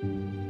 Música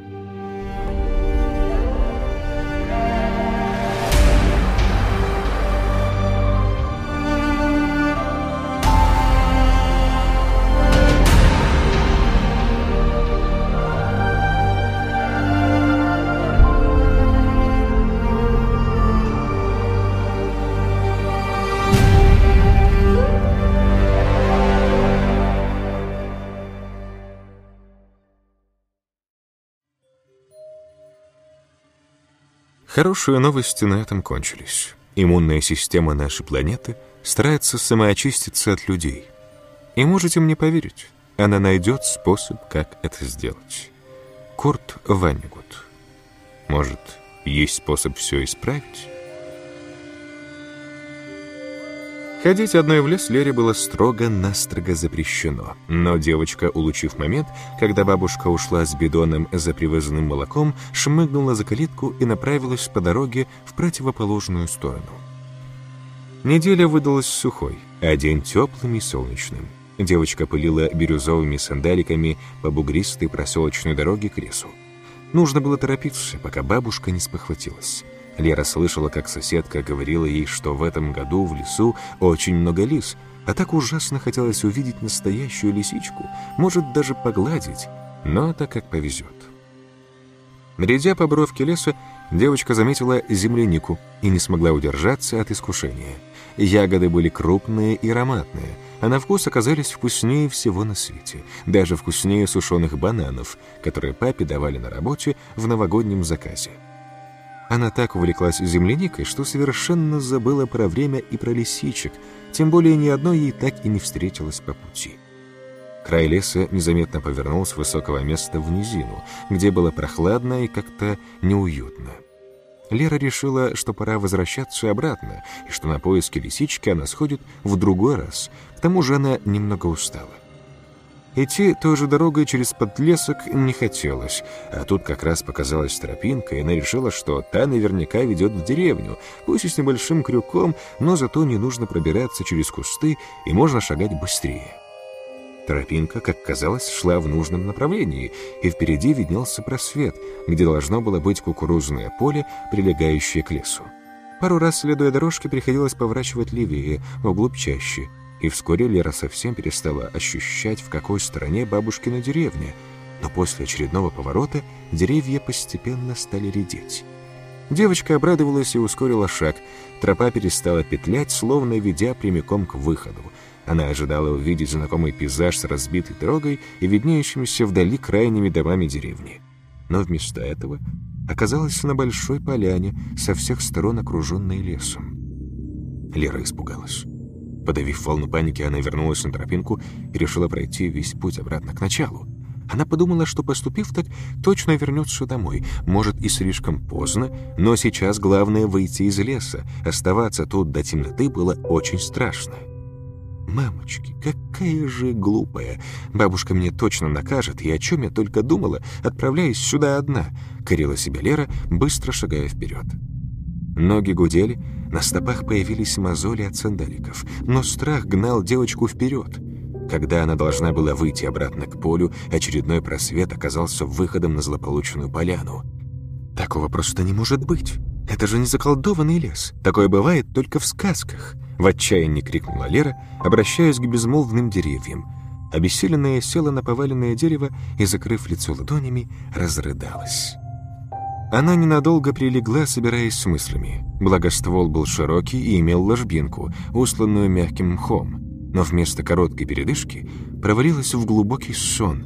Хорошие новости на этом кончились. Иммунная система нашей планеты старается самоочиститься от людей. И можете мне поверить, она найдет способ, как это сделать. Курт Ваннигут. Может, есть способ все исправить? Ходить одной в лес Лере было строго-настрого запрещено. Но девочка, улучив момент, когда бабушка ушла с бидоном за привезенным молоком, шмыгнула за калитку и направилась по дороге в противоположную сторону. Неделя выдалась сухой, а день теплым и солнечным. Девочка пылила бирюзовыми сандаликами по бугристой проселочной дороге к лесу. Нужно было торопиться, пока бабушка не спохватилась. Лера слышала, как соседка говорила ей, что в этом году в лесу очень много лис, а так ужасно хотелось увидеть настоящую лисичку, может даже погладить, но это как повезет. Бредя по бровке леса, девочка заметила землянику и не смогла удержаться от искушения. Ягоды были крупные и ароматные, а на вкус оказались вкуснее всего на свете, даже вкуснее сушеных бананов, которые папе давали на работе в новогоднем заказе. Она так увлеклась земляникой, что совершенно забыла про время и про лисичек, тем более ни одной ей так и не встретилось по пути. Край леса незаметно повернул с высокого места в низину, где было прохладно и как-то неуютно. Лера решила, что пора возвращаться обратно, и что на поиски лисички она сходит в другой раз. К тому же она немного устала. Идти той же дорогой через подлесок не хотелось, а тут как раз показалась тропинка, и она решила, что та наверняка ведет в деревню, пусть и с небольшим крюком, но зато не нужно пробираться через кусты, и можно шагать быстрее. Тропинка, как казалось, шла в нужном направлении, и впереди виднелся просвет, где должно было быть кукурузное поле, прилегающее к лесу. Пару раз, следуя дорожке, приходилось поворачивать левее, вглубь чаще — и вскоре Лера совсем перестала ощущать, в какой стороне бабушкина деревня, но после очередного поворота деревья постепенно стали редеть. Девочка обрадовалась и ускорила шаг. Тропа перестала петлять, словно ведя прямиком к выходу. Она ожидала увидеть знакомый пейзаж с разбитой дорогой и виднеющимися вдали крайними домами деревни. Но вместо этого оказалась на большой поляне, со всех сторон окруженной лесом. Лера испугалась. Подавив волну паники, она вернулась на тропинку и решила пройти весь путь обратно к началу. Она подумала, что поступив так, точно вернется домой. Может, и слишком поздно, но сейчас главное выйти из леса. Оставаться тут до темноты было очень страшно. «Мамочки, какая же глупая! Бабушка мне точно накажет, и о чем я только думала, отправляясь сюда одна!» — корила себя Лера, быстро шагая вперед. Ноги гудели, на стопах появились мозоли от сандаликов, но страх гнал девочку вперед. Когда она должна была выйти обратно к полю, очередной просвет оказался выходом на злополученную поляну. «Такого просто не может быть! Это же не заколдованный лес! Такое бывает только в сказках!» В отчаянии крикнула Лера, обращаясь к безмолвным деревьям. Обессиленная села на поваленное дерево и, закрыв лицо ладонями, разрыдалась. Она ненадолго прилегла, собираясь с мыслями. Благоствол был широкий и имел ложбинку, усланную мягким мхом, но вместо короткой передышки провалилась в глубокий сон,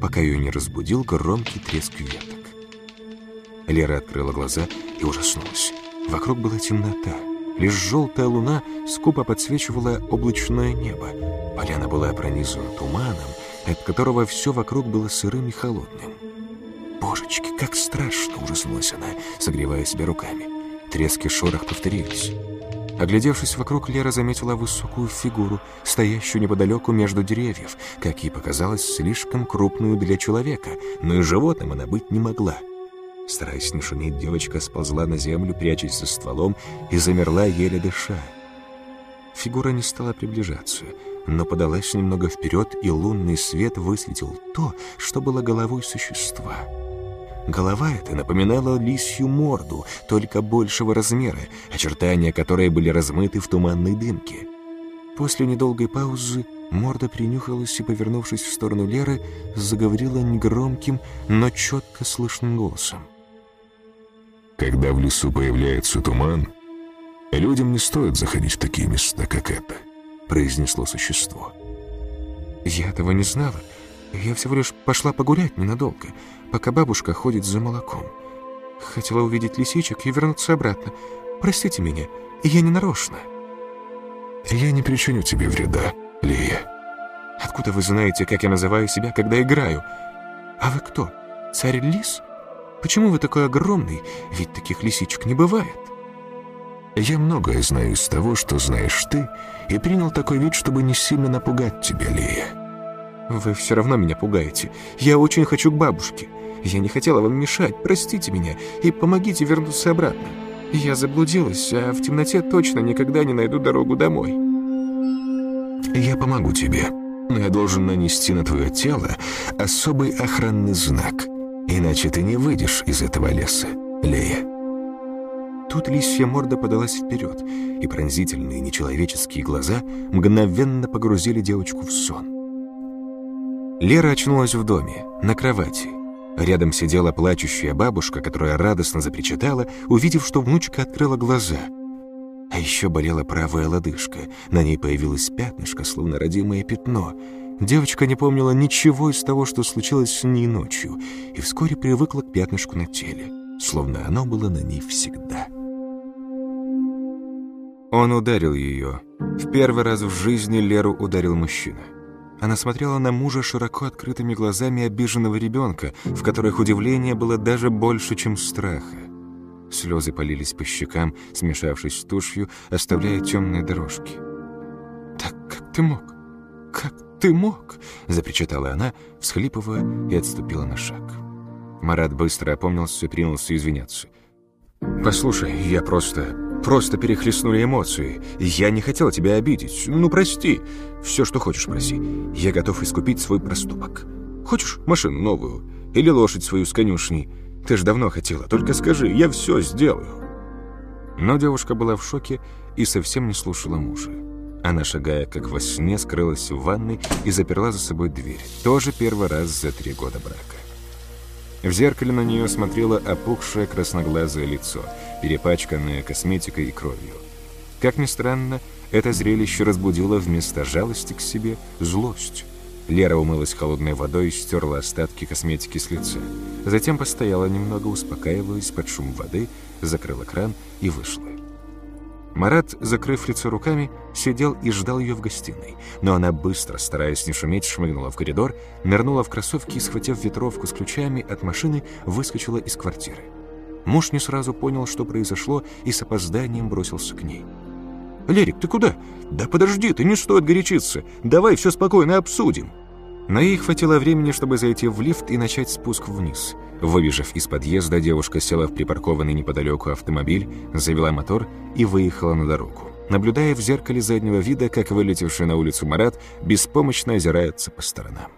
пока ее не разбудил громкий треск веток. Лера открыла глаза и ужаснулась. Вокруг была темнота. Лишь желтая луна скупо подсвечивала облачное небо. Поляна была пронизана туманом, от которого все вокруг было сырым и холодным. «Божечки, как страшно!» — ужаснулась она, согревая себя руками. Трески шорох повторились. Оглядевшись вокруг, Лера заметила высокую фигуру, стоящую неподалеку между деревьев, как ей показалось, слишком крупную для человека, но и животным она быть не могла. Стараясь не шуметь, девочка сползла на землю, прячась за стволом, и замерла, еле дыша. Фигура не стала приближаться, но подалась немного вперед, и лунный свет высветил то, что было головой существа. Голова эта напоминала лисью морду, только большего размера, очертания которой были размыты в туманной дымке. После недолгой паузы морда принюхалась и, повернувшись в сторону Леры, заговорила негромким, но четко слышным голосом. «Когда в лесу появляется туман, людям не стоит заходить в такие места, как это», — произнесло существо. «Я этого не знала. Я всего лишь пошла погулять ненадолго, пока бабушка ходит за молоком. Хотела увидеть лисичек и вернуться обратно. Простите меня, я не нарочно». «Я не причиню тебе вреда, Лия». «Откуда вы знаете, как я называю себя, когда играю? А вы кто, царь лис? Почему вы такой огромный, ведь таких лисичек не бывает?» «Я многое знаю из того, что знаешь ты, и принял такой вид, чтобы не сильно напугать тебя, Лия». «Вы все равно меня пугаете. Я очень хочу к бабушке. Я не хотела вам мешать, простите меня и помогите вернуться обратно. Я заблудилась, а в темноте точно никогда не найду дорогу домой». «Я помогу тебе, но я должен нанести на твое тело особый охранный знак, иначе ты не выйдешь из этого леса, Лея». Тут лисья морда подалась вперед, и пронзительные нечеловеческие глаза мгновенно погрузили девочку в сон. Лера очнулась в доме, на кровати. Рядом сидела плачущая бабушка, которая радостно запричитала, увидев, что внучка открыла глаза. А еще болела правая лодыжка, на ней появилось пятнышко, словно родимое пятно. Девочка не помнила ничего из того, что случилось с ней ночью, и вскоре привыкла к пятнышку на теле, словно оно было на ней всегда. Он ударил ее. В первый раз в жизни Леру ударил мужчина. Она смотрела на мужа широко открытыми глазами обиженного ребенка, в которых удивление было даже больше, чем страха. Слезы полились по щекам, смешавшись с тушью, оставляя темные дорожки. «Так как ты мог? Как ты мог?» — запричитала она, всхлипывая, и отступила на шаг. Марат быстро опомнился и принялся извиняться. «Послушай, я просто... Просто перехлестнули эмоции. Я не хотел тебя обидеть. Ну, прости. Все, что хочешь, проси. Я готов искупить свой проступок. Хочешь машину новую? Или лошадь свою с конюшней? Ты ж давно хотела. Только скажи, я все сделаю». Но девушка была в шоке и совсем не слушала мужа. Она, шагая как во сне, скрылась в ванной и заперла за собой дверь. Тоже первый раз за три года брака. В зеркале на нее смотрело опухшее красноглазое лицо, перепачканное косметикой и кровью. Как ни странно, это зрелище разбудило вместо жалости к себе злость. Лера умылась холодной водой и стерла остатки косметики с лица. Затем постояла немного, успокаиваясь под шум воды, закрыла кран и вышла. Марат, закрыв лицо руками, сидел и ждал ее в гостиной. Но она быстро, стараясь не шуметь, шмыгнула в коридор, нырнула в кроссовки и, схватив ветровку с ключами от машины, выскочила из квартиры. Муж не сразу понял, что произошло, и с опозданием бросился к ней. «Лерик, ты куда?» «Да подожди, ты не стоит горячиться. Давай все спокойно обсудим». Но ей хватило времени, чтобы зайти в лифт и начать спуск вниз. Выбежав из подъезда, девушка села в припаркованный неподалеку автомобиль, завела мотор и выехала на дорогу, наблюдая в зеркале заднего вида, как вылетевший на улицу Марат беспомощно озирается по сторонам.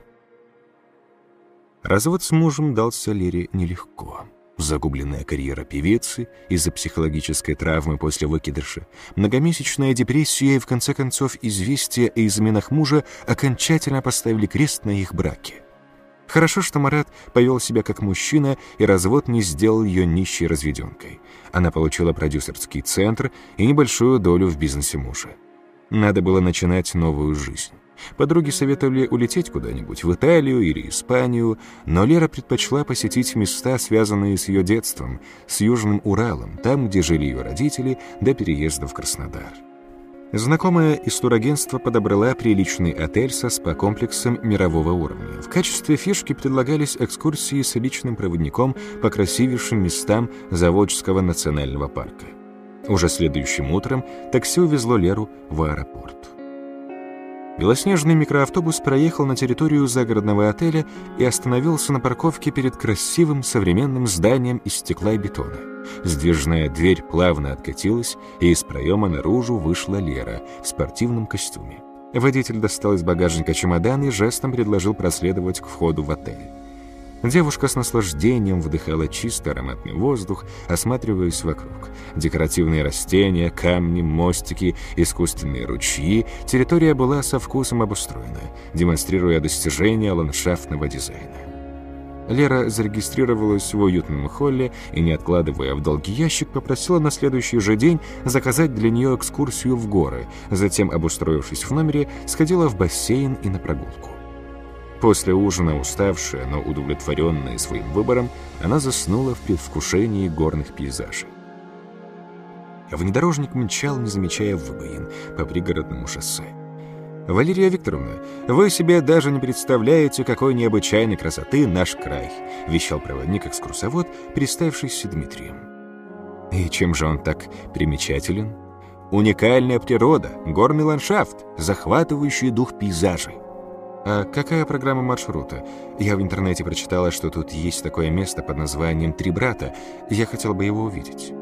Развод с мужем дался Лере нелегко. Загубленная карьера певицы из-за психологической травмы после выкидыша, многомесячная депрессия и, в конце концов, известие о изменах мужа окончательно поставили крест на их браке. Хорошо, что Марат повел себя как мужчина, и развод не сделал ее нищей разведенкой. Она получила продюсерский центр и небольшую долю в бизнесе мужа. Надо было начинать новую жизнь. Подруги советовали улететь куда-нибудь, в Италию или Испанию, но Лера предпочла посетить места, связанные с ее детством, с Южным Уралом, там, где жили ее родители, до переезда в Краснодар. Знакомая из турагентства подобрала приличный отель со спа-комплексом мирового уровня. В качестве фишки предлагались экскурсии с личным проводником по красивейшим местам Заводческого национального парка. Уже следующим утром такси увезло Леру в аэропорт. Белоснежный микроавтобус проехал на территорию загородного отеля и остановился на парковке перед красивым современным зданием из стекла и бетона. Сдвижная дверь плавно откатилась, и из проема наружу вышла Лера в спортивном костюме. Водитель достал из багажника чемодан и жестом предложил проследовать к входу в отель. Девушка с наслаждением вдыхала чистый ароматный воздух, осматриваясь вокруг. Декоративные растения, камни, мостики, искусственные ручьи. Территория была со вкусом обустроена, демонстрируя достижения ландшафтного дизайна. Лера зарегистрировалась в уютном холле и, не откладывая в долгий ящик, попросила на следующий же день заказать для нее экскурсию в горы. Затем, обустроившись в номере, сходила в бассейн и на прогулку. После ужина, уставшая, но удовлетворенная своим выбором, она заснула в предвкушении горных пейзажей. Внедорожник мчал, не замечая выбоин, по пригородному шоссе. «Валерия Викторовна, вы себе даже не представляете, какой необычайной красоты наш край», вещал проводник-экскурсовод, представившийся Дмитрием. «И чем же он так примечателен?» «Уникальная природа, горный ландшафт, захватывающий дух пейзажей. «А какая программа маршрута? Я в интернете прочитала, что тут есть такое место под названием «Три брата». Я хотел бы его увидеть».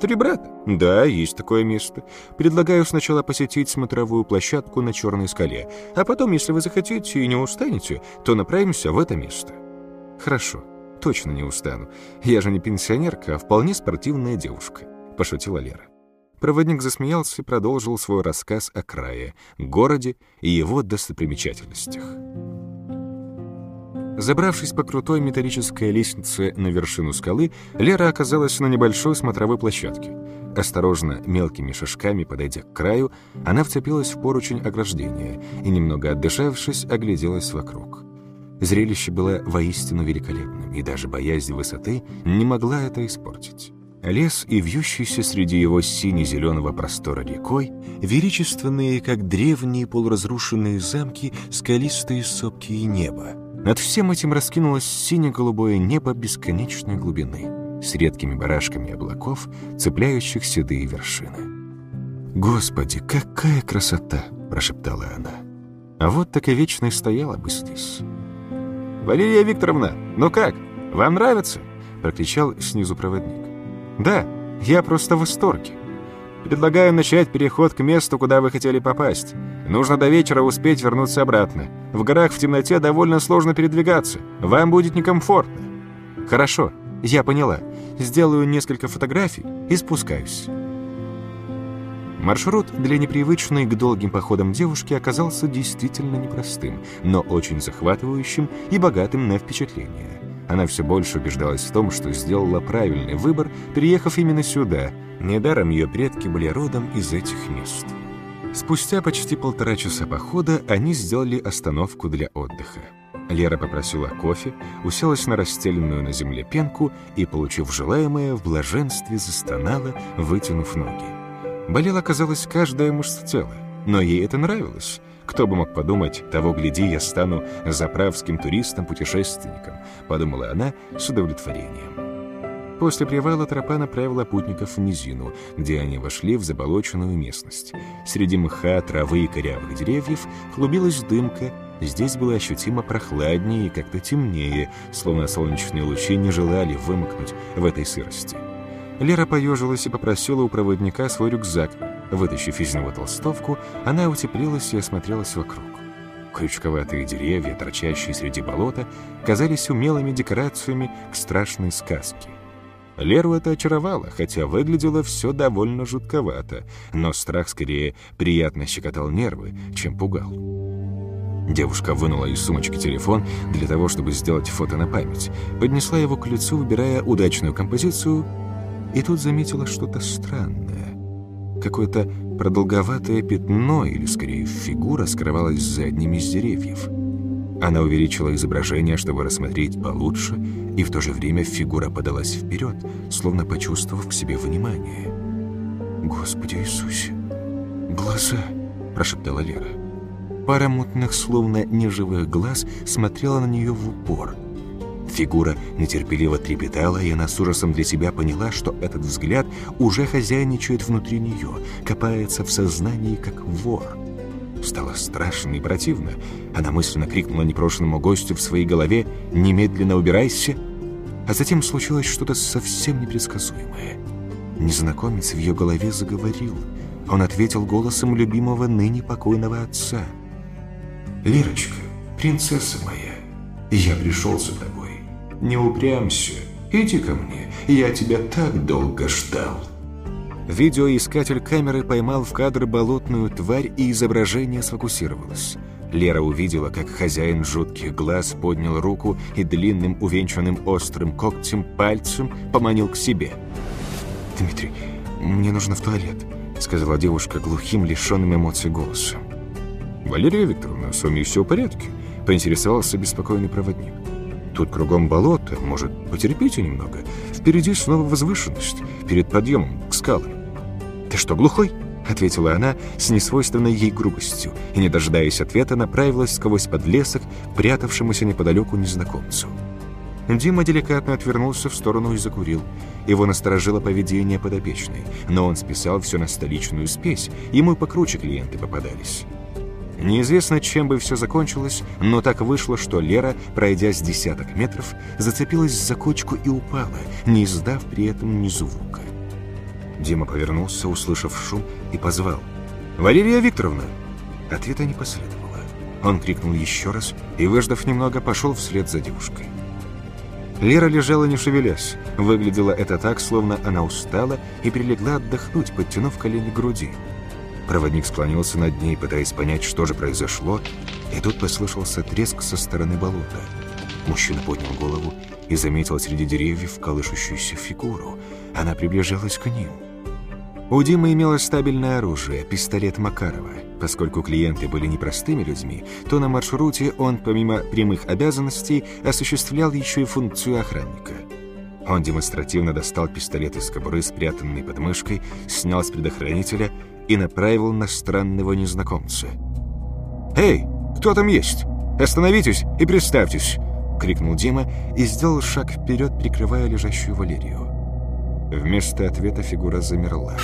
«Три брата?» «Да, есть такое место. Предлагаю сначала посетить смотровую площадку на Черной скале, а потом, если вы захотите и не устанете, то направимся в это место». «Хорошо, точно не устану. Я же не пенсионерка, а вполне спортивная девушка», — пошутила Лера. Проводник засмеялся и продолжил свой рассказ о крае, городе и его достопримечательностях. Забравшись по крутой металлической лестнице на вершину скалы, Лера оказалась на небольшой смотровой площадке. Осторожно, мелкими шажками подойдя к краю, она вцепилась в поручень ограждения и, немного отдышавшись, огляделась вокруг. Зрелище было воистину великолепным, и даже боязнь высоты не могла это испортить. Лес и вьющийся среди его сине-зеленого простора рекой, величественные, как древние полуразрушенные замки, скалистые сопки и небо. Над всем этим раскинулось сине-голубое небо бесконечной глубины, с редкими барашками облаков, цепляющих седые вершины. «Господи, какая красота!» – прошептала она. «А вот так и вечно и стояла бы здесь». «Валерия Викторовна, ну как, вам нравится?» – прокричал снизу проводник. Да, я просто в восторге. Предлагаю начать переход к месту, куда вы хотели попасть. Нужно до вечера успеть вернуться обратно. В горах в темноте довольно сложно передвигаться. Вам будет некомфортно. Хорошо, я поняла. Сделаю несколько фотографий и спускаюсь. Маршрут для непривычной к долгим походам девушки оказался действительно непростым, но очень захватывающим и богатым на впечатления. Она все больше убеждалась в том, что сделала правильный выбор, приехав именно сюда. Недаром ее предки были родом из этих мест. Спустя почти полтора часа похода они сделали остановку для отдыха. Лера попросила кофе, уселась на расстеленную на земле пенку и, получив желаемое, в блаженстве застонала, вытянув ноги. Болела, казалось, каждая мышца тела, но ей это нравилось. Кто бы мог подумать, того гляди, я стану заправским туристом-путешественником, подумала она с удовлетворением. После привала тропа направила путников в низину, где они вошли в заболоченную местность. Среди мха, травы и корявых деревьев клубилась дымка, здесь было ощутимо прохладнее и как-то темнее, словно солнечные лучи не желали вымокнуть в этой сырости. Лера поежилась и попросила у проводника свой рюкзак, Вытащив из него толстовку, она утеплилась и осмотрелась вокруг. Крючковатые деревья, торчащие среди болота, казались умелыми декорациями к страшной сказке. Леру это очаровало, хотя выглядело все довольно жутковато, но страх скорее приятно щекотал нервы, чем пугал. Девушка вынула из сумочки телефон для того, чтобы сделать фото на память, поднесла его к лицу, выбирая удачную композицию, и тут заметила что-то странное. Какое-то продолговатое пятно, или скорее фигура, скрывалась за одним из деревьев. Она увеличила изображение, чтобы рассмотреть получше, и в то же время фигура подалась вперед, словно почувствовав к себе внимание. «Господи Иисусе! Глаза!» – прошептала Лера. Пара мутных, словно неживых глаз смотрела на нее в упор – Фигура нетерпеливо трепетала, и она с ужасом для себя поняла, что этот взгляд уже хозяйничает внутри нее, копается в сознании, как вор. Стало страшно и противно. Она мысленно крикнула непрошенному гостю в своей голове «Немедленно убирайся!» А затем случилось что-то совсем непредсказуемое. Незнакомец в ее голове заговорил. Он ответил голосом любимого ныне покойного отца – «Лерочка, принцесса моя, я пришел тобой. Не упрямься, иди ко мне, я тебя так долго ждал». Видеоискатель камеры поймал в кадр болотную тварь, и изображение сфокусировалось. Лера увидела, как хозяин жутких глаз поднял руку и длинным, увенчанным острым когтем пальцем поманил к себе. «Дмитрий, мне нужно в туалет», — сказала девушка глухим, лишенным эмоций голосом. «Валерия Викторовна, с вами все в порядке?» — поинтересовался беспокойный проводник. «Тут кругом болото, может, потерпите немного? Впереди снова возвышенность, перед подъемом к скалам». «Ты что, глухой?» — ответила она с несвойственной ей грубостью, и, не дожидаясь ответа, направилась сквозь подлесок прятавшемуся неподалеку незнакомцу. Дима деликатно отвернулся в сторону и закурил. Его насторожило поведение подопечной, но он списал все на столичную спесь, ему покруче клиенты попадались. Неизвестно, чем бы все закончилось, но так вышло, что Лера, пройдя с десяток метров, зацепилась за кочку и упала, не издав при этом ни звука. Дима повернулся, услышав шум, и позвал. «Валерия Викторовна!» Ответа не последовало. Он крикнул еще раз и, выждав немного, пошел вслед за девушкой. Лера лежала не шевелясь. Выглядело это так, словно она устала и прилегла отдохнуть, подтянув колени к груди. Проводник склонился над ней, пытаясь понять, что же произошло, и тут послышался треск со стороны болота. Мужчина поднял голову и заметил среди деревьев колышущуюся фигуру. Она приближалась к ним. У Димы имелось стабильное оружие, пистолет Макарова. Поскольку клиенты были непростыми людьми, то на маршруте он, помимо прямых обязанностей, осуществлял еще и функцию охранника. Он демонстративно достал пистолет из кобуры, спрятанный под мышкой, снял с предохранителя и направил на странного незнакомца. «Эй, кто там есть? Остановитесь и представьтесь!» — крикнул Дима и сделал шаг вперед, прикрывая лежащую Валерию. Вместо ответа фигура замерла.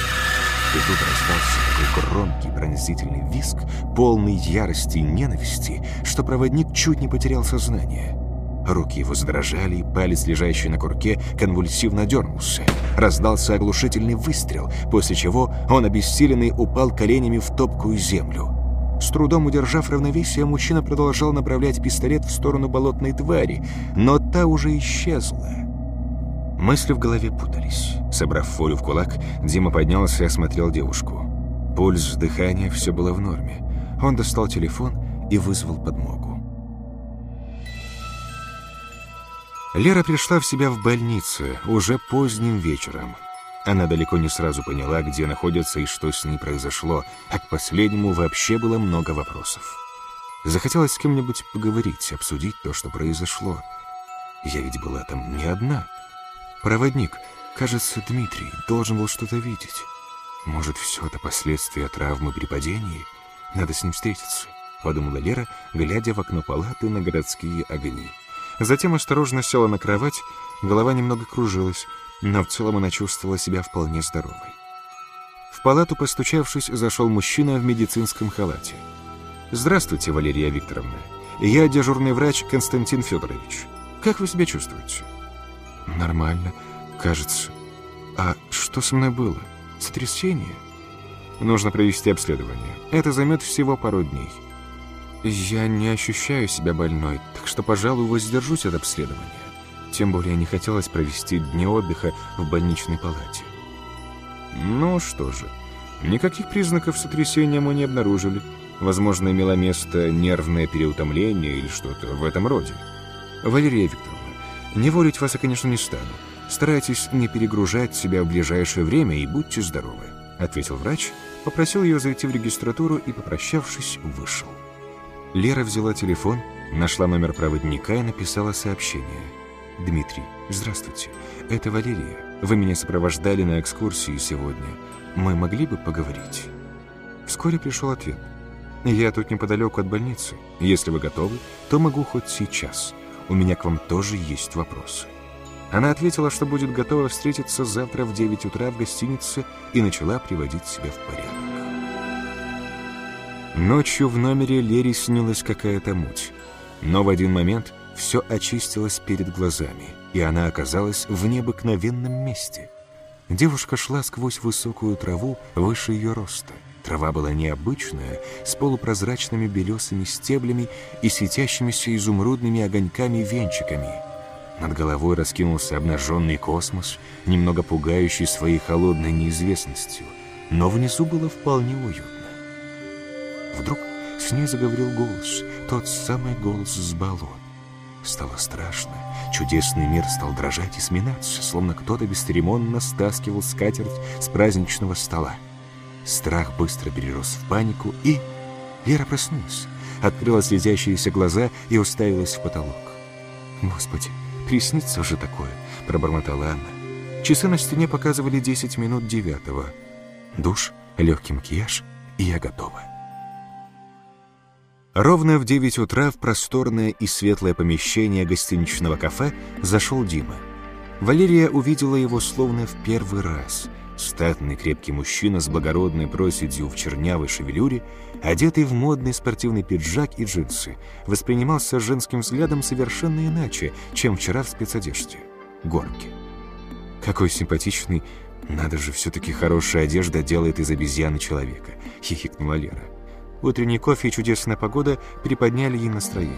И тут раздался такой громкий пронзительный визг, полный ярости и ненависти, что проводник чуть не потерял сознание. Руки его задрожали, и палец, лежащий на курке, конвульсивно дернулся. Раздался оглушительный выстрел, после чего он, обессиленный, упал коленями в топкую землю. С трудом удержав равновесие, мужчина продолжал направлять пистолет в сторону болотной твари, но та уже исчезла. Мысли в голове путались. Собрав волю в кулак, Дима поднялся и осмотрел девушку. Пульс, дыхание, все было в норме. Он достал телефон и вызвал подмогу. Лера пришла в себя в больнице уже поздним вечером. Она далеко не сразу поняла, где находится и что с ней произошло, а к последнему вообще было много вопросов. Захотелось с кем-нибудь поговорить, обсудить то, что произошло. Я ведь была там не одна — Проводник, кажется, Дмитрий, должен был что-то видеть. Может, все это последствия травмы при падении? Надо с ним встретиться, подумала Лера, глядя в окно палаты на городские огни. Затем осторожно села на кровать, голова немного кружилась, но в целом она чувствовала себя вполне здоровой. В палату, постучавшись, зашел мужчина в медицинском халате. «Здравствуйте, Валерия Викторовна. Я дежурный врач Константин Федорович. Как вы себя чувствуете?» Нормально, кажется. А что со мной было? Сотрясение? Нужно провести обследование. Это займет всего пару дней. Я не ощущаю себя больной, так что, пожалуй, воздержусь от обследования. Тем более не хотелось провести дни отдыха в больничной палате. Ну что же, никаких признаков сотрясения мы не обнаружили. Возможно, имело место нервное переутомление или что-то в этом роде. Валерия Викторовна, не волить вас я, конечно, не стану. Старайтесь не перегружать себя в ближайшее время и будьте здоровы», — ответил врач, попросил ее зайти в регистратуру и, попрощавшись, вышел. Лера взяла телефон, нашла номер проводника и написала сообщение. «Дмитрий, здравствуйте. Это Валерия. Вы меня сопровождали на экскурсии сегодня. Мы могли бы поговорить?» Вскоре пришел ответ. «Я тут неподалеку от больницы. Если вы готовы, то могу хоть сейчас. У меня к вам тоже есть вопросы». Она ответила, что будет готова встретиться завтра в 9 утра в гостинице и начала приводить себя в порядок. Ночью в номере Лере снилась какая-то муть. Но в один момент все очистилось перед глазами, и она оказалась в необыкновенном месте. Девушка шла сквозь высокую траву выше ее роста. Трава была необычная, с полупрозрачными белесыми стеблями и светящимися изумрудными огоньками-венчиками. Над головой раскинулся обнаженный космос, немного пугающий своей холодной неизвестностью, но внизу было вполне уютно. Вдруг с ней заговорил голос, тот самый голос с болот. Стало страшно. Чудесный мир стал дрожать и сминаться, словно кто-то бесцеремонно стаскивал скатерть с праздничного стола. Страх быстро перерос в панику, и... Лера проснулась, открыла слезящиеся глаза и уставилась в потолок. «Господи, приснится же такое!» — пробормотала она. Часы на стене показывали 10 минут девятого. Душ, легкий макияж, и я готова. Ровно в 9 утра в просторное и светлое помещение гостиничного кафе зашел Дима. Валерия увидела его словно в первый раз. Статный крепкий мужчина с благородной проседью в чернявой шевелюре, одетый в модный спортивный пиджак и джинсы, воспринимался женским взглядом совершенно иначе, чем вчера в спецодежде. Горки. Какой симпатичный, надо же, все-таки хорошая одежда делает из обезьяны человека, хихикнула Лера. Утренний кофе и чудесная погода приподняли ей настроение.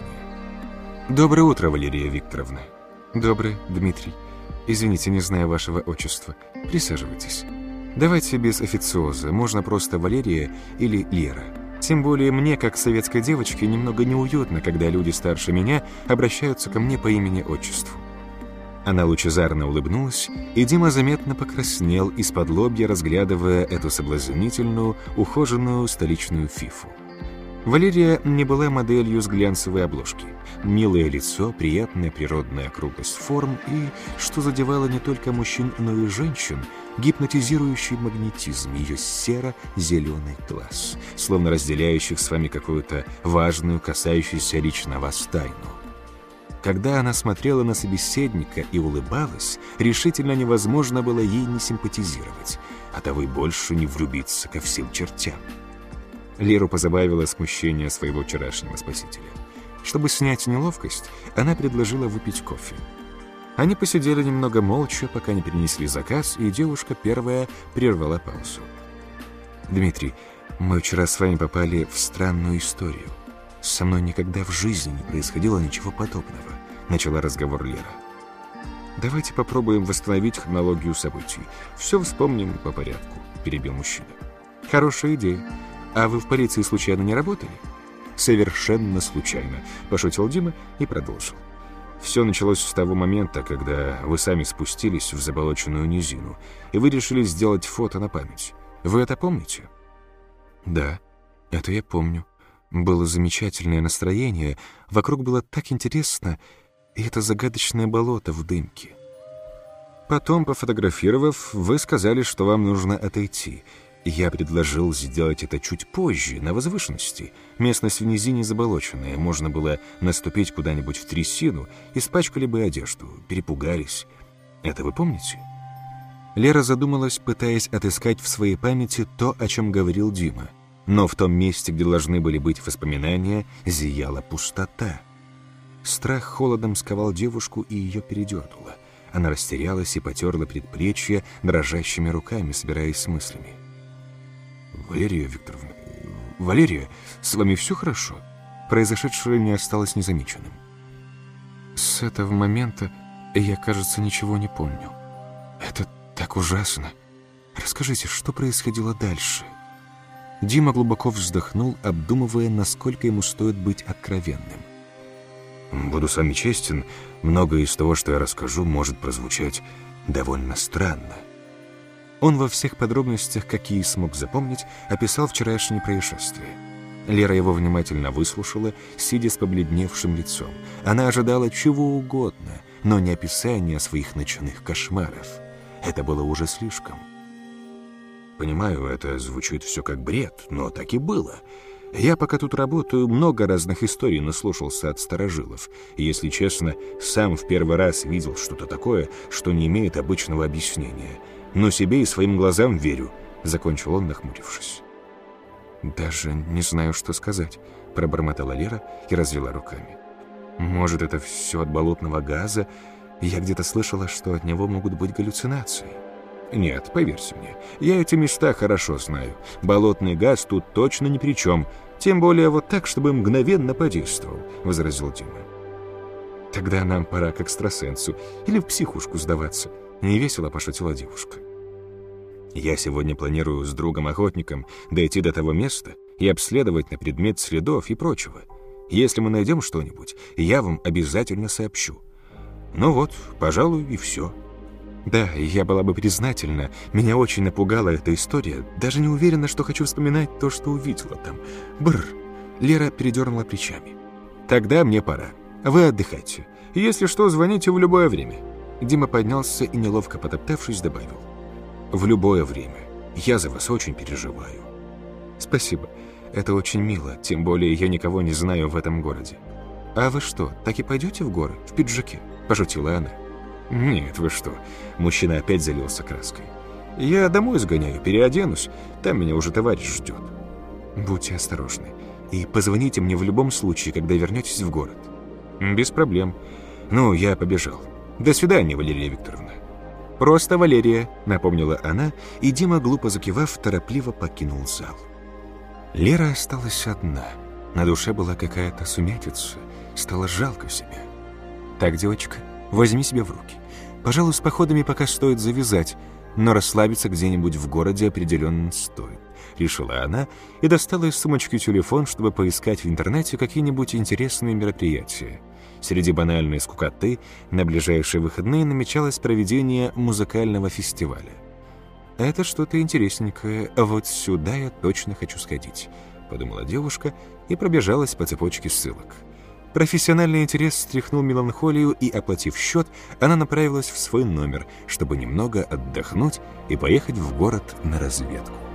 «Доброе утро, Валерия Викторовна». «Доброе, Дмитрий. Извините, не знаю вашего отчества. Присаживайтесь. Давайте без официоза, можно просто Валерия или Лера. Тем более мне, как советской девочке, немного неуютно, когда люди старше меня обращаются ко мне по имени-отчеству». Она лучезарно улыбнулась, и Дима заметно покраснел из-под лобья, разглядывая эту соблазнительную, ухоженную столичную фифу. Валерия не была моделью с глянцевой обложки. Милое лицо, приятная природная округлость форм и, что задевало не только мужчин, но и женщин, гипнотизирующий магнетизм ее серо-зеленый глаз, словно разделяющих с вами какую-то важную, касающуюся лично вас тайну. Когда она смотрела на собеседника и улыбалась, решительно невозможно было ей не симпатизировать, а того и больше не влюбиться ко всем чертям. Леру позабавило смущение своего вчерашнего спасителя. Чтобы снять неловкость, она предложила выпить кофе. Они посидели немного молча, пока не принесли заказ, и девушка первая прервала паузу. «Дмитрий, мы вчера с вами попали в странную историю. Со мной никогда в жизни не происходило ничего подобного», — начала разговор Лера. «Давайте попробуем восстановить хронологию событий. Все вспомним по порядку», — перебил мужчина. «Хорошая идея. А вы в полиции случайно не работали?» «Совершенно случайно», — пошутил Дима и продолжил. Все началось с того момента, когда вы сами спустились в заболоченную низину, и вы решили сделать фото на память. Вы это помните? Да, это я помню. Было замечательное настроение, вокруг было так интересно, и это загадочное болото в дымке. Потом, пофотографировав, вы сказали, что вам нужно отойти. Я предложил сделать это чуть позже, на возвышенности. Местность в низине заболоченная, можно было наступить куда-нибудь в трясину, испачкали бы одежду, перепугались. Это вы помните? Лера задумалась, пытаясь отыскать в своей памяти то, о чем говорил Дима. Но в том месте, где должны были быть воспоминания, зияла пустота. Страх холодом сковал девушку и ее передернуло. Она растерялась и потерла предплечье дрожащими руками, собираясь с мыслями. «Валерия Викторовна, Валерия, с вами все хорошо?» Произошедшее не осталось незамеченным. «С этого момента я, кажется, ничего не помню. Это так ужасно. Расскажите, что происходило дальше?» Дима глубоко вздохнул, обдумывая, насколько ему стоит быть откровенным. «Буду с вами честен, многое из того, что я расскажу, может прозвучать довольно странно». Он во всех подробностях, какие смог запомнить, описал вчерашнее происшествие. Лера его внимательно выслушала, сидя с побледневшим лицом. Она ожидала чего угодно, но не описания своих ночных кошмаров. Это было уже слишком. Понимаю, это звучит все как бред, но так и было. Я пока тут работаю, много разных историй наслушался от старожилов. И, если честно, сам в первый раз видел что-то такое, что не имеет обычного объяснения. Но себе и своим глазам верю, — закончил он, нахмурившись. «Даже не знаю, что сказать», — пробормотала Лера и развела руками. «Может, это все от болотного газа? Я где-то слышала, что от него могут быть галлюцинации». Нет, поверьте мне, я эти места хорошо знаю. Болотный газ тут точно ни при чем. Тем более вот так, чтобы мгновенно подействовал», — возразил Дима. «Тогда нам пора к экстрасенсу или в психушку сдаваться», — невесело пошутила девушка. «Я сегодня планирую с другом-охотником дойти до того места и обследовать на предмет следов и прочего. Если мы найдем что-нибудь, я вам обязательно сообщу. Ну вот, пожалуй, и все». Да, я была бы признательна. Меня очень напугала эта история. Даже не уверена, что хочу вспоминать то, что увидела там. Бррр. Лера передернула плечами. Тогда мне пора. Вы отдыхайте. Если что, звоните в любое время. Дима поднялся и, неловко потоптавшись, добавил. В любое время. Я за вас очень переживаю. Спасибо. Это очень мило, тем более я никого не знаю в этом городе. А вы что, так и пойдете в горы, в пиджаке? Пошутила она. «Нет, вы что?» Мужчина опять залился краской. «Я домой сгоняю, переоденусь. Там меня уже товарищ ждет». «Будьте осторожны. И позвоните мне в любом случае, когда вернетесь в город». «Без проблем. Ну, я побежал. До свидания, Валерия Викторовна». «Просто Валерия», — напомнила она, и Дима, глупо закивав, торопливо покинул зал. Лера осталась одна. На душе была какая-то сумятица. Стало жалко себя. «Так, девочка, возьми себя в руки. Пожалуй, с походами пока стоит завязать, но расслабиться где-нибудь в городе определенно стоит. Решила она и достала из сумочки телефон, чтобы поискать в интернете какие-нибудь интересные мероприятия. Среди банальной скукоты на ближайшие выходные намечалось проведение музыкального фестиваля. «Это что-то интересненькое, вот сюда я точно хочу сходить», — подумала девушка и пробежалась по цепочке ссылок. Профессиональный интерес стряхнул меланхолию, и, оплатив счет, она направилась в свой номер, чтобы немного отдохнуть и поехать в город на разведку.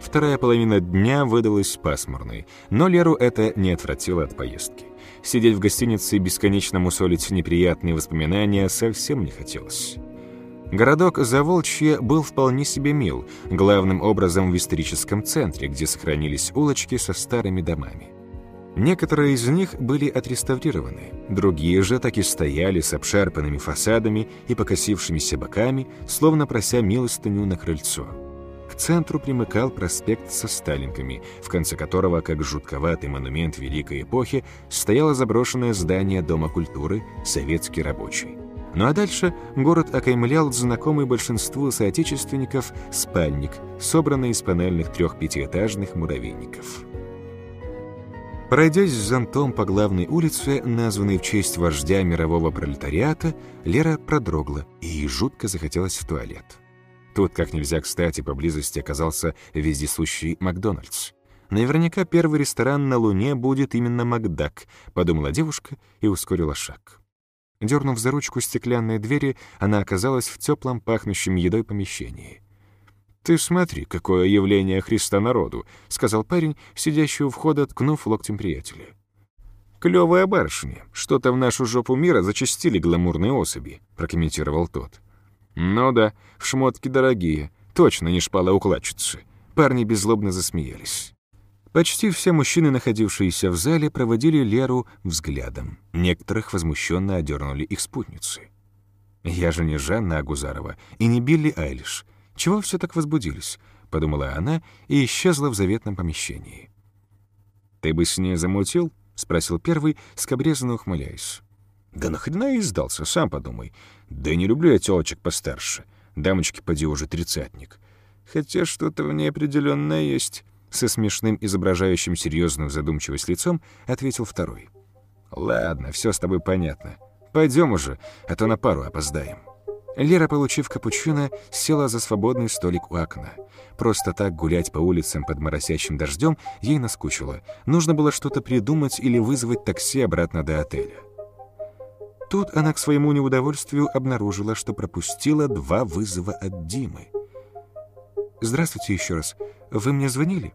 Вторая половина дня выдалась пасмурной, но Леру это не отвратило от поездки. Сидеть в гостинице и бесконечно мусолить неприятные воспоминания совсем не хотелось. Городок Заволчье был вполне себе мил, главным образом в историческом центре, где сохранились улочки со старыми домами. Некоторые из них были отреставрированы, другие же так и стояли с обшарпанными фасадами и покосившимися боками, словно прося милостыню на крыльцо. Центру примыкал проспект со сталинками, в конце которого, как жутковатый монумент великой эпохи, стояло заброшенное здание Дома культуры «Советский рабочий». Ну а дальше город окаймлял знакомый большинству соотечественников спальник, собранный из панельных трех-пятиэтажных муравейников. Пройдясь с зонтом по главной улице, названной в честь вождя мирового пролетариата, Лера продрогла, и жутко захотелось в туалет. Тут, как нельзя кстати, поблизости оказался вездесущий Макдональдс. Наверняка первый ресторан на Луне будет именно Макдак, подумала девушка и ускорила шаг. Дернув за ручку стеклянной двери, она оказалась в теплом, пахнущем едой помещении. «Ты смотри, какое явление Христа народу», — сказал парень, сидящий у входа, ткнув локтем приятеля. «Клёвая барышня. Что-то в нашу жопу мира зачастили гламурные особи», — прокомментировал тот. «Ну да, шмотки дорогие. Точно не шпала укладчицы». Парни беззлобно засмеялись. Почти все мужчины, находившиеся в зале, проводили Леру взглядом. Некоторых возмущенно одернули их спутницы. «Я же не Жанна Агузарова и не Билли Айлиш. «Чего все так возбудились?» — подумала она и исчезла в заветном помещении. «Ты бы с ней замутил?» — спросил первый, скобрезанно ухмыляясь. «Да нахрена я сдался, сам подумай. Да не люблю я тёлочек постарше. Дамочки, поди уже тридцатник. Хотя что-то в ней определённое есть». Со смешным, изображающим серьезную задумчивость лицом, ответил второй. «Ладно, все с тобой понятно. Пойдем уже, а то на пару опоздаем». Лера, получив капучино, села за свободный столик у окна. Просто так гулять по улицам под моросящим дождем ей наскучило. Нужно было что-то придумать или вызвать такси обратно до отеля. Тут она к своему неудовольствию обнаружила, что пропустила два вызова от Димы. «Здравствуйте еще раз. Вы мне звонили?»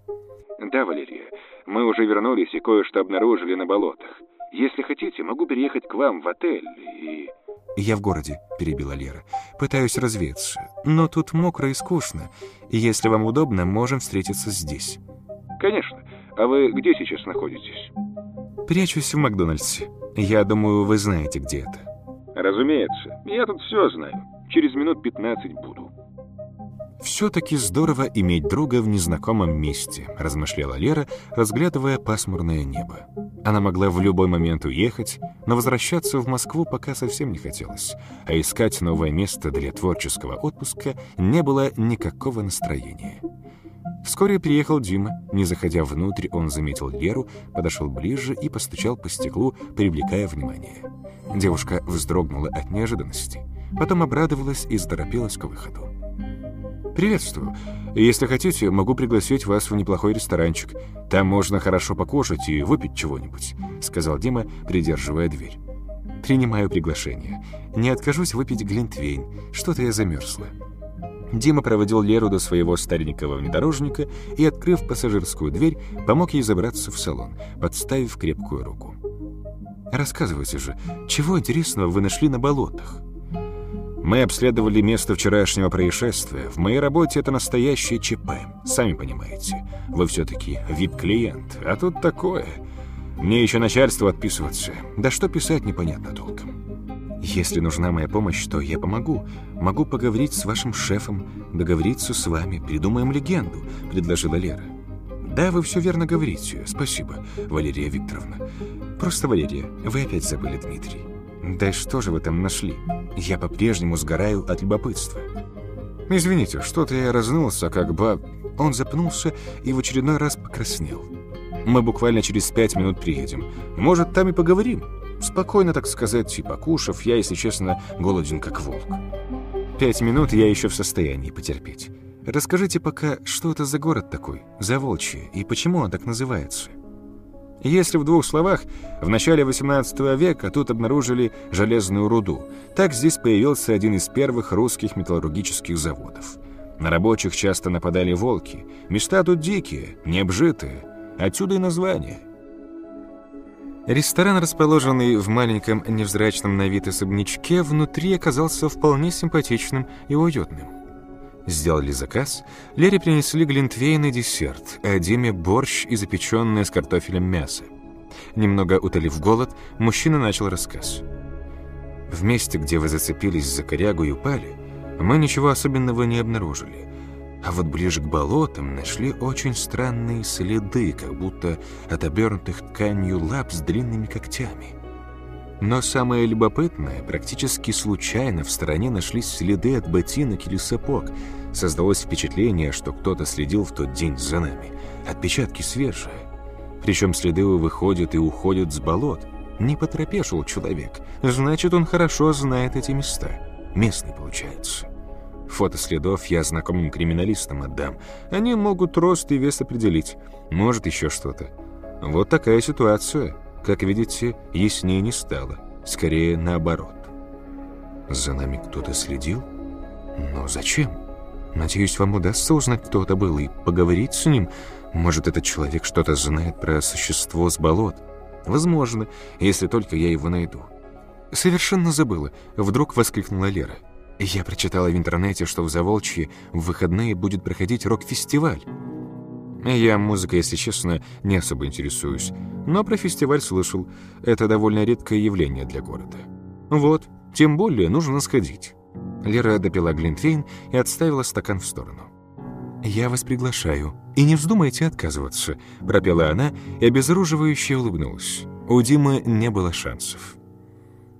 «Да, Валерия. Мы уже вернулись и кое-что обнаружили на болотах. Если хотите, могу переехать к вам в отель и...» «Я в городе», — перебила Лера. «Пытаюсь развеяться. Но тут мокро и скучно. Если вам удобно, можем встретиться здесь». «Конечно. А вы где сейчас находитесь?» «Прячусь в Макдональдсе. Я думаю, вы знаете, где это». «Разумеется. Я тут все знаю. Через минут 15 буду». «Все-таки здорово иметь друга в незнакомом месте», — размышляла Лера, разглядывая пасмурное небо. Она могла в любой момент уехать, но возвращаться в Москву пока совсем не хотелось, а искать новое место для творческого отпуска не было никакого настроения. Вскоре приехал Дима. Не заходя внутрь, он заметил Леру, подошел ближе и постучал по стеклу, привлекая внимание. Девушка вздрогнула от неожиданности, потом обрадовалась и заторопилась к выходу. «Приветствую. Если хотите, могу пригласить вас в неплохой ресторанчик. Там можно хорошо покушать и выпить чего-нибудь», — сказал Дима, придерживая дверь. «Принимаю приглашение. Не откажусь выпить глинтвейн. Что-то я замерзла». Дима проводил Леру до своего старенького внедорожника и, открыв пассажирскую дверь, помог ей забраться в салон, подставив крепкую руку. «Рассказывайте же, чего интересного вы нашли на болотах?» Мы обследовали место вчерашнего происшествия. В моей работе это настоящее ЧП. Сами понимаете, вы все-таки вип-клиент. А тут такое. Мне еще начальство отписываться. Да что писать, непонятно толком. Если нужна моя помощь, то я помогу. Могу поговорить с вашим шефом, договориться с вами, придумаем легенду», — предложила Лера. «Да, вы все верно говорите. Спасибо, Валерия Викторовна. Просто, Валерия, вы опять забыли Дмитрий. Да что же вы там нашли? Я по-прежнему сгораю от любопытства. Извините, что-то я разнулся, как бы... Он запнулся и в очередной раз покраснел. Мы буквально через пять минут приедем. Может, там и поговорим? Спокойно, так сказать, и покушав, я, если честно, голоден как волк. Пять минут я еще в состоянии потерпеть. Расскажите пока, что это за город такой, Заволчье, и почему он так называется? Если в двух словах, в начале XVIII века тут обнаружили железную руду. Так здесь появился один из первых русских металлургических заводов. На рабочих часто нападали волки. Места тут дикие, необжитые. Отсюда и название. Ресторан, расположенный в маленьком невзрачном на вид особнячке, внутри оказался вполне симпатичным и уютным. Сделали заказ, Лере принесли глинтвейн и десерт, а Диме борщ и запеченное с картофелем мясо. Немного утолив голод, мужчина начал рассказ. «В месте, где вы зацепились за корягу и упали, мы ничего особенного не обнаружили. А вот ближе к болотам нашли очень странные следы, как будто от обернутых тканью лап с длинными когтями». Но самое любопытное, практически случайно в стороне нашлись следы от ботинок или сапог. Создалось впечатление, что кто-то следил в тот день за нами. Отпечатки свежие. Причем следы выходят и уходят с болот. Не по тропе шел человек. Значит, он хорошо знает эти места. Местный, получается. Фото следов я знакомым криминалистам отдам. Они могут рост и вес определить. Может, еще что-то. Вот такая ситуация. Как видите, яснее не стало. Скорее, наоборот. За нами кто-то следил? Но зачем? Надеюсь, вам удастся узнать, кто это был, и поговорить с ним. Может, этот человек что-то знает про существо с болот? Возможно, если только я его найду. Совершенно забыла. Вдруг воскликнула Лера. Я прочитала в интернете, что в Заволчье в выходные будет проходить рок-фестиваль. Я музыкой, если честно, не особо интересуюсь, но про фестиваль слышал. Это довольно редкое явление для города. Вот, тем более нужно сходить. Лера допила глинтвейн и отставила стакан в сторону. «Я вас приглашаю, и не вздумайте отказываться», — пропела она и обезоруживающе улыбнулась. У Димы не было шансов.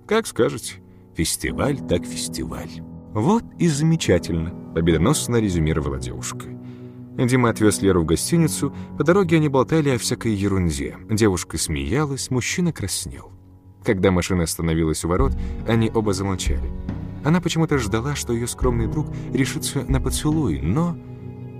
«Как скажете, фестиваль так фестиваль». «Вот и замечательно», — победоносно резюмировала девушка. Дима отвез Леру в гостиницу. По дороге они болтали о всякой ерунде. Девушка смеялась, мужчина краснел. Когда машина остановилась у ворот, они оба замолчали. Она почему-то ждала, что ее скромный друг решится на поцелуй, но...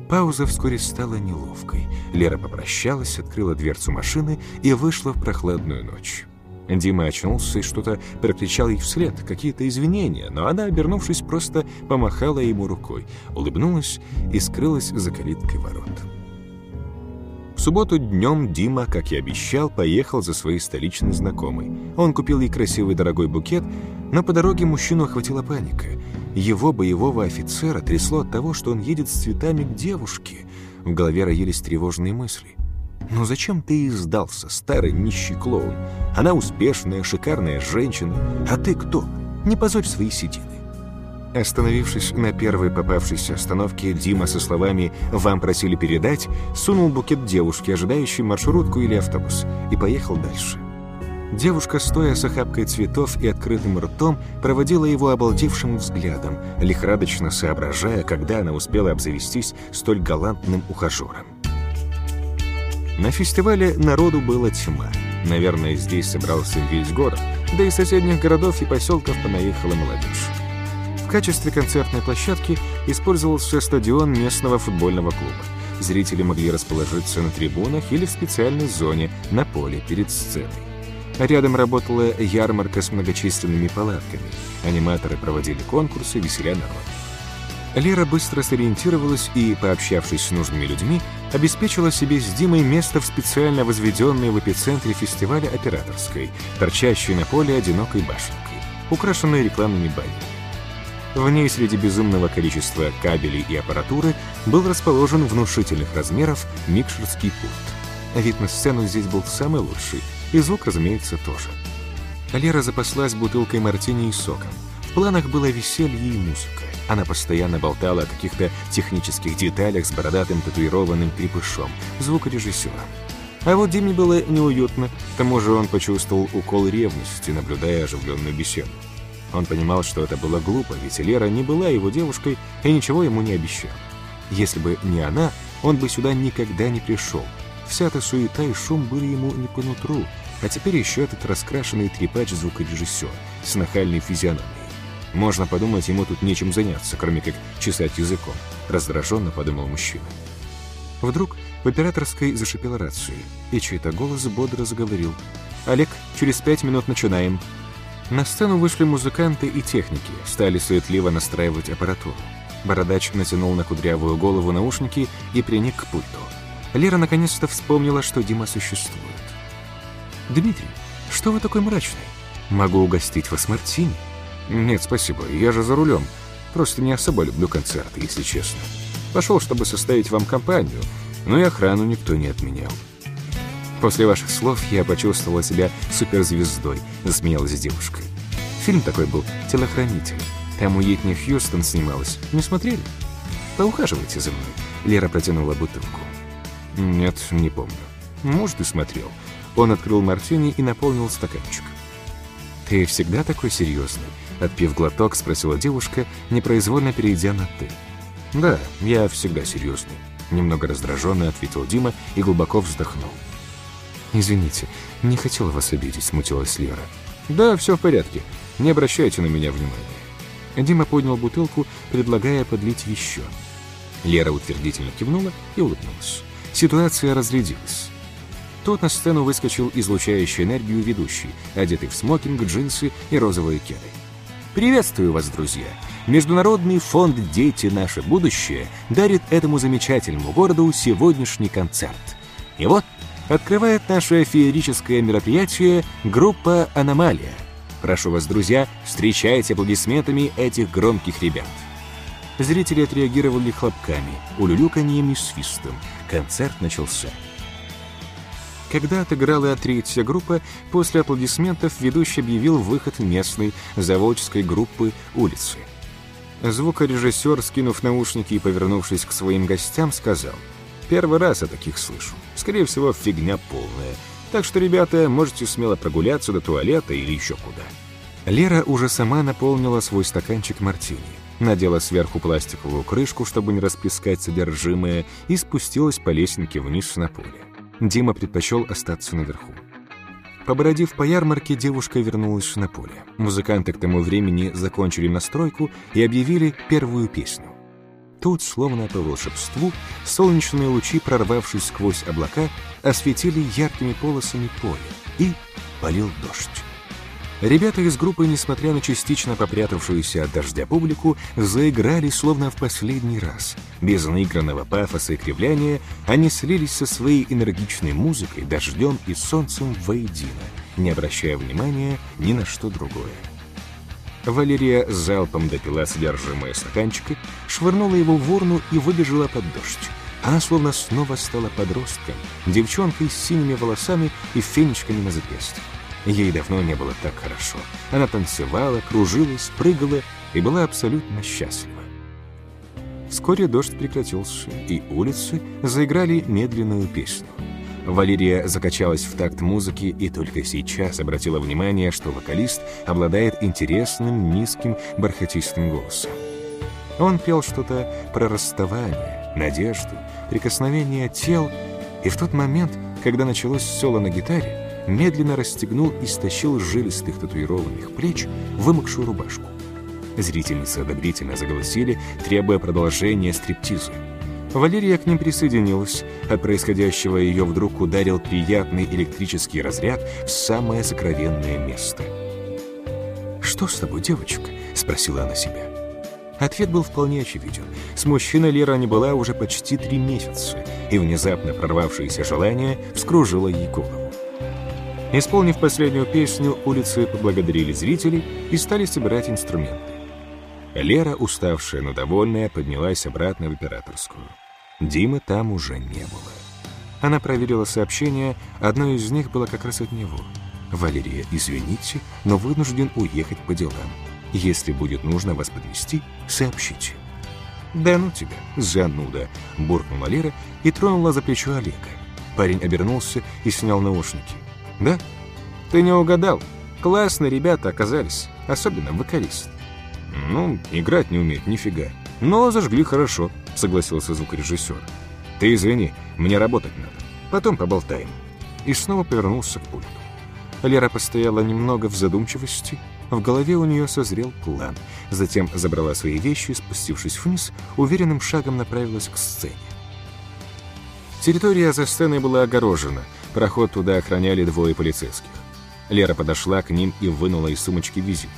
Пауза вскоре стала неловкой. Лера попрощалась, открыла дверцу машины и вышла в прохладную ночь. Дима очнулся и что-то прокричал ей вслед, какие-то извинения, но она, обернувшись, просто помахала ему рукой, улыбнулась и скрылась за калиткой ворот. В субботу днем Дима, как и обещал, поехал за своей столичной знакомой. Он купил ей красивый дорогой букет, но по дороге мужчину охватила паника. Его боевого офицера трясло от того, что он едет с цветами к девушке. В голове роились тревожные мысли. «Ну зачем ты сдался, старый нищий клоун? Она успешная, шикарная женщина. А ты кто? Не позорь свои седины». Остановившись на первой попавшейся остановке, Дима со словами «Вам просили передать» сунул букет девушке, ожидающей маршрутку или автобус, и поехал дальше. Девушка, стоя с охапкой цветов и открытым ртом, проводила его обалдевшим взглядом, лихорадочно соображая, когда она успела обзавестись столь галантным ухажером. На фестивале народу было тьма. Наверное, здесь собрался весь город, да и соседних городов и поселков понаехала молодежь. В качестве концертной площадки использовался стадион местного футбольного клуба. Зрители могли расположиться на трибунах или в специальной зоне на поле перед сценой. Рядом работала ярмарка с многочисленными палатками. Аниматоры проводили конкурсы, веселя народ. Лера быстро сориентировалась и, пообщавшись с нужными людьми, обеспечила себе с Димой место в специально возведенной в эпицентре фестиваля операторской, торчащей на поле одинокой башенкой, украшенной рекламными баннерами. В ней среди безумного количества кабелей и аппаратуры был расположен внушительных размеров микшерский пульт. Вид на сцену здесь был самый лучший, и звук, разумеется, тоже. Лера запаслась бутылкой мартини и соком. В планах было веселье и музыка. Она постоянно болтала о каких-то технических деталях с бородатым татуированным крепышом, звукорежиссером. А вот Диме было неуютно, к тому же он почувствовал укол ревности, наблюдая оживленную беседу. Он понимал, что это было глупо, ведь Лера не была его девушкой и ничего ему не обещала. Если бы не она, он бы сюда никогда не пришел. Вся эта суета и шум были ему не по нутру, а теперь еще этот раскрашенный трепач звукорежиссер с нахальной физиономией. Можно подумать, ему тут нечем заняться, кроме как чесать языком. Раздраженно подумал мужчина. Вдруг в операторской зашипела рация, и чей-то голос бодро заговорил. «Олег, через пять минут начинаем». На сцену вышли музыканты и техники, стали суетливо настраивать аппаратуру. Бородач натянул на кудрявую голову наушники и приник к пульту. Лера наконец-то вспомнила, что Дима существует. «Дмитрий, что вы такой мрачный? Могу угостить вас мартини?» «Нет, спасибо, я же за рулем. Просто не особо люблю концерты, если честно. Пошел, чтобы составить вам компанию, но и охрану никто не отменял». «После ваших слов я почувствовала себя суперзвездой», — засмеялась девушка. «Фильм такой был «Телохранитель». Там Уитни Хьюстон снималась. Не смотрели? Поухаживайте за мной». Лера протянула бутылку. «Нет, не помню. Может, и смотрел». Он открыл мартини и наполнил стаканчик. «Ты всегда такой серьезный?» Отпив глоток, спросила девушка, непроизвольно перейдя на «ты». «Да, я всегда серьезный», — немного раздраженно ответил Дима и глубоко вздохнул. «Извините, не хотела вас обидеть», — смутилась Лера. «Да, все в порядке. Не обращайте на меня внимания». Дима поднял бутылку, предлагая подлить еще. Лера утвердительно кивнула и улыбнулась. Ситуация разрядилась. Тут на сцену выскочил излучающий энергию ведущий, одетый в смокинг, джинсы и розовые кеды. Приветствую вас, друзья! Международный фонд «Дети. Наше будущее» дарит этому замечательному городу сегодняшний концерт. И вот открывает наше феерическое мероприятие группа «Аномалия». Прошу вас, друзья, встречайте аплодисментами этих громких ребят. Зрители отреагировали хлопками, улюлюканьем и свистом. Концерт начался. Когда отыграла третья группа, после аплодисментов ведущий объявил выход местной заводческой группы «Улицы». Звукорежиссер, скинув наушники и повернувшись к своим гостям, сказал, «Первый раз я таких слышу. Скорее всего, фигня полная. Так что, ребята, можете смело прогуляться до туалета или еще куда». Лера уже сама наполнила свой стаканчик мартини, надела сверху пластиковую крышку, чтобы не расплескать содержимое, и спустилась по лесенке вниз на поле. Дима предпочел остаться наверху. Побродив по ярмарке, девушка вернулась на поле. Музыканты к тому времени закончили настройку и объявили первую песню. Тут, словно по волшебству, солнечные лучи, прорвавшись сквозь облака, осветили яркими полосами поле, и полил дождь. Ребята из группы, несмотря на частично попрятавшуюся от дождя публику, заиграли словно в последний раз. Без наигранного пафоса и кривляния они слились со своей энергичной музыкой, дождем и солнцем воедино, не обращая внимания ни на что другое. Валерия залпом допила содержимое стаканчика, швырнула его в урну и выбежала под дождь. Она словно снова стала подростком, девчонкой с синими волосами и фенечками на запястье. Ей давно не было так хорошо. Она танцевала, кружилась, прыгала и была абсолютно счастлива. Вскоре дождь прекратился, и улицы заиграли медленную песню. Валерия закачалась в такт музыки и только сейчас обратила внимание, что вокалист обладает интересным, низким, бархатистым голосом. Он пел что-то про расставание, надежду, прикосновение тел, и в тот момент, когда началось соло на гитаре, медленно расстегнул и стащил с жилистых татуированных плеч вымокшую рубашку. Зрительницы одобрительно заголосили, требуя продолжения стриптиза. Валерия к ним присоединилась. От происходящего ее вдруг ударил приятный электрический разряд в самое сокровенное место. «Что с тобой, девочка?» — спросила она себя. Ответ был вполне очевиден. С мужчиной Лера не была уже почти три месяца, и внезапно прорвавшееся желание вскружило ей голову. Исполнив последнюю песню, улицы поблагодарили зрителей и стали собирать инструменты. Лера, уставшая, но довольная, поднялась обратно в операторскую. Димы там уже не было. Она проверила сообщения, одно из них было как раз от него. «Валерия, извините, но вынужден уехать по делам. Если будет нужно вас подвести, сообщите». «Да ну тебя, зануда!» — буркнула Лера и тронула за плечо Олега. Парень обернулся и снял наушники. «Да? Ты не угадал. Классные ребята оказались, особенно вокалист». «Ну, играть не умеет, нифига. Но зажгли хорошо», — согласился звукорежиссер. «Ты извини, мне работать надо. Потом поболтаем». И снова повернулся к пульту. Лера постояла немного в задумчивости. В голове у нее созрел план. Затем забрала свои вещи и, спустившись вниз, уверенным шагом направилась к сцене. Территория за сценой была огорожена. Проход туда охраняли двое полицейских. Лера подошла к ним и вынула из сумочки визит.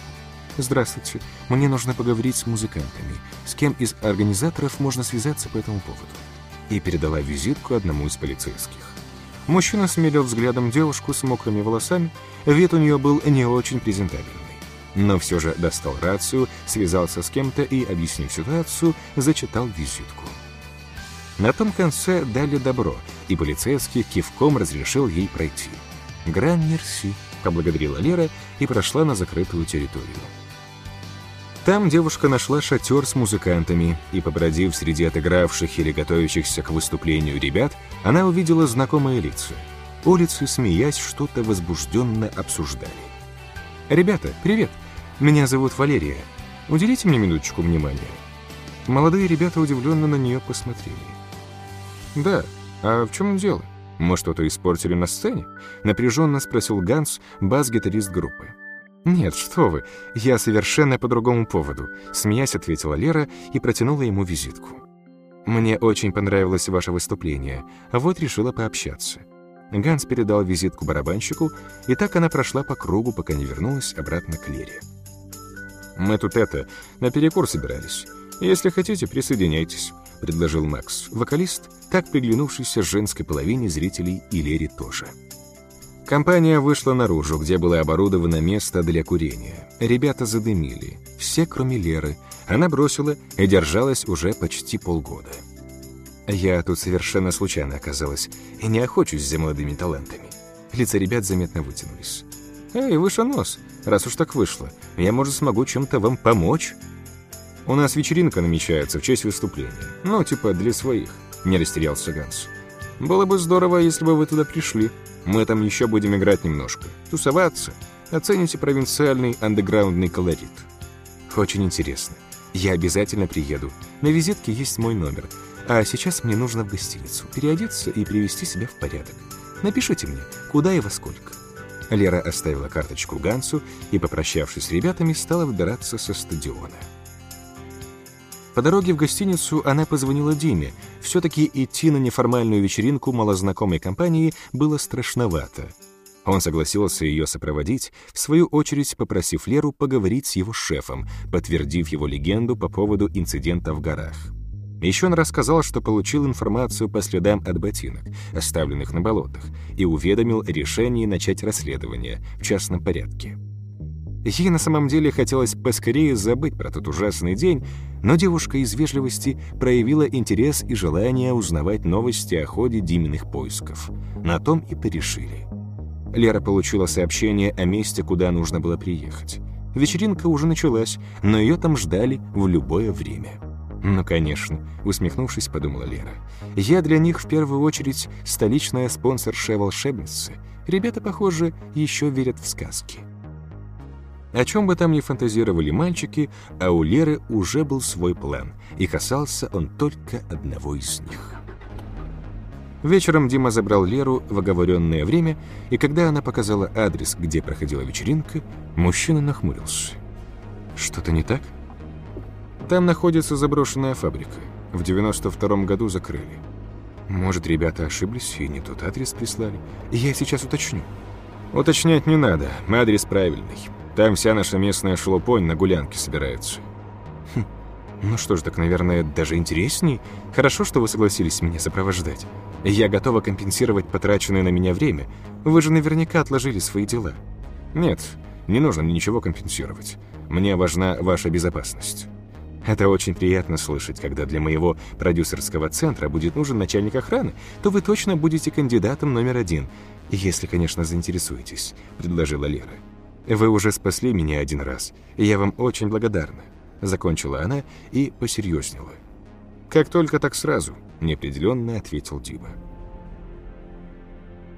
«Здравствуйте. Мне нужно поговорить с музыкантами. С кем из организаторов можно связаться по этому поводу?» И передала визитку одному из полицейских. Мужчина смерил взглядом девушку с мокрыми волосами. Вид у нее был не очень презентабельный. Но все же достал рацию, связался с кем-то и, объяснив ситуацию, зачитал визитку. На том конце дали добро, и полицейский кивком разрешил ей пройти. «Гран мерси», — поблагодарила Лера и прошла на закрытую территорию. Там девушка нашла шатер с музыкантами, и, побродив среди отыгравших или готовящихся к выступлению ребят, она увидела знакомые лица. Улицы, смеясь, что-то возбужденно обсуждали. «Ребята, привет! Меня зовут Валерия. Уделите мне минуточку внимания». Молодые ребята удивленно на нее посмотрели. «Да, а в чем дело? Мы что-то испортили на сцене?» Напряженно спросил Ганс, бас-гитарист группы. «Нет, что вы, я совершенно по другому поводу», — смеясь ответила Лера и протянула ему визитку. «Мне очень понравилось ваше выступление, а вот решила пообщаться». Ганс передал визитку барабанщику, и так она прошла по кругу, пока не вернулась обратно к Лере. «Мы тут это, на перекур собирались. Если хотите, присоединяйтесь», — предложил Макс, вокалист, так приглянувшийся женской половине зрителей и Лере тоже. Компания вышла наружу, где было оборудовано место для курения. Ребята задымили. Все, кроме Леры. Она бросила и держалась уже почти полгода. Я тут совершенно случайно оказалась и не охочусь за молодыми талантами. Лица ребят заметно вытянулись. «Эй, выше нос! Раз уж так вышло, я, может, смогу чем-то вам помочь?» «У нас вечеринка намечается в честь выступления. Ну, типа для своих», — не растерялся Ганс. «Было бы здорово, если бы вы туда пришли», мы там еще будем играть немножко, тусоваться. Оцените провинциальный андеграундный колорит. Очень интересно. Я обязательно приеду. На визитке есть мой номер. А сейчас мне нужно в гостиницу переодеться и привести себя в порядок. Напишите мне, куда и во сколько. Лера оставила карточку Гансу и, попрощавшись с ребятами, стала выбираться со стадиона. По дороге в гостиницу она позвонила Диме. Все-таки идти на неформальную вечеринку малознакомой компании было страшновато. Он согласился ее сопроводить, в свою очередь попросив Леру поговорить с его шефом, подтвердив его легенду по поводу инцидента в горах. Еще он рассказал, что получил информацию по следам от ботинок, оставленных на болотах, и уведомил о решении начать расследование в частном порядке. Ей на самом деле хотелось поскорее забыть про тот ужасный день, но девушка из вежливости проявила интерес и желание узнавать новости о ходе Диминых поисков. На том и порешили. Лера получила сообщение о месте, куда нужно было приехать. Вечеринка уже началась, но ее там ждали в любое время. «Ну, конечно», — усмехнувшись, подумала Лера. «Я для них в первую очередь столичная спонсорша-волшебница. Ребята, похоже, еще верят в сказки». О чем бы там ни фантазировали мальчики, а у Леры уже был свой план, и касался он только одного из них. Вечером Дима забрал Леру в оговоренное время, и когда она показала адрес, где проходила вечеринка, мужчина нахмурился. «Что-то не так?» «Там находится заброшенная фабрика. В 92-м году закрыли. Может, ребята ошиблись и не тот адрес прислали? Я сейчас уточню». «Уточнять не надо, адрес правильный. Там вся наша местная шелупонь на гулянке собирается». Хм, «Ну что ж, так, наверное, даже интересней. Хорошо, что вы согласились меня сопровождать». Я готова компенсировать потраченное на меня время. Вы же наверняка отложили свои дела. Нет, не нужно мне ничего компенсировать. Мне важна ваша безопасность. Это очень приятно слышать, когда для моего продюсерского центра будет нужен начальник охраны, то вы точно будете кандидатом номер один, если, конечно, заинтересуетесь», — предложила Лера. «Вы уже спасли меня один раз, и я вам очень благодарна», — закончила она и посерьезнела. «Как только, так сразу», — неопределенно ответил Дима.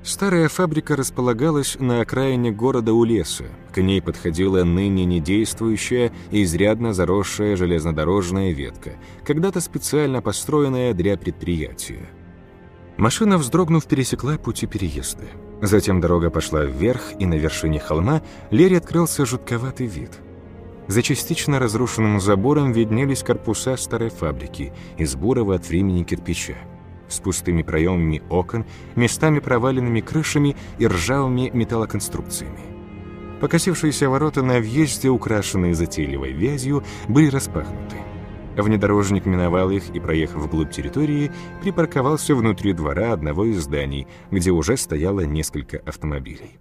Старая фабрика располагалась на окраине города у леса. К ней подходила ныне недействующая и изрядно заросшая железнодорожная ветка, когда-то специально построенная для предприятия. Машина, вздрогнув, пересекла пути переезда. Затем дорога пошла вверх, и на вершине холма Лере открылся жутковатый вид — за частично разрушенным забором виднелись корпуса старой фабрики из бурого от времени кирпича с пустыми проемами окон, местами проваленными крышами и ржавыми металлоконструкциями. Покосившиеся ворота на въезде, украшенные затейливой вязью, были распахнуты. Внедорожник миновал их и, проехав вглубь территории, припарковался внутри двора одного из зданий, где уже стояло несколько автомобилей.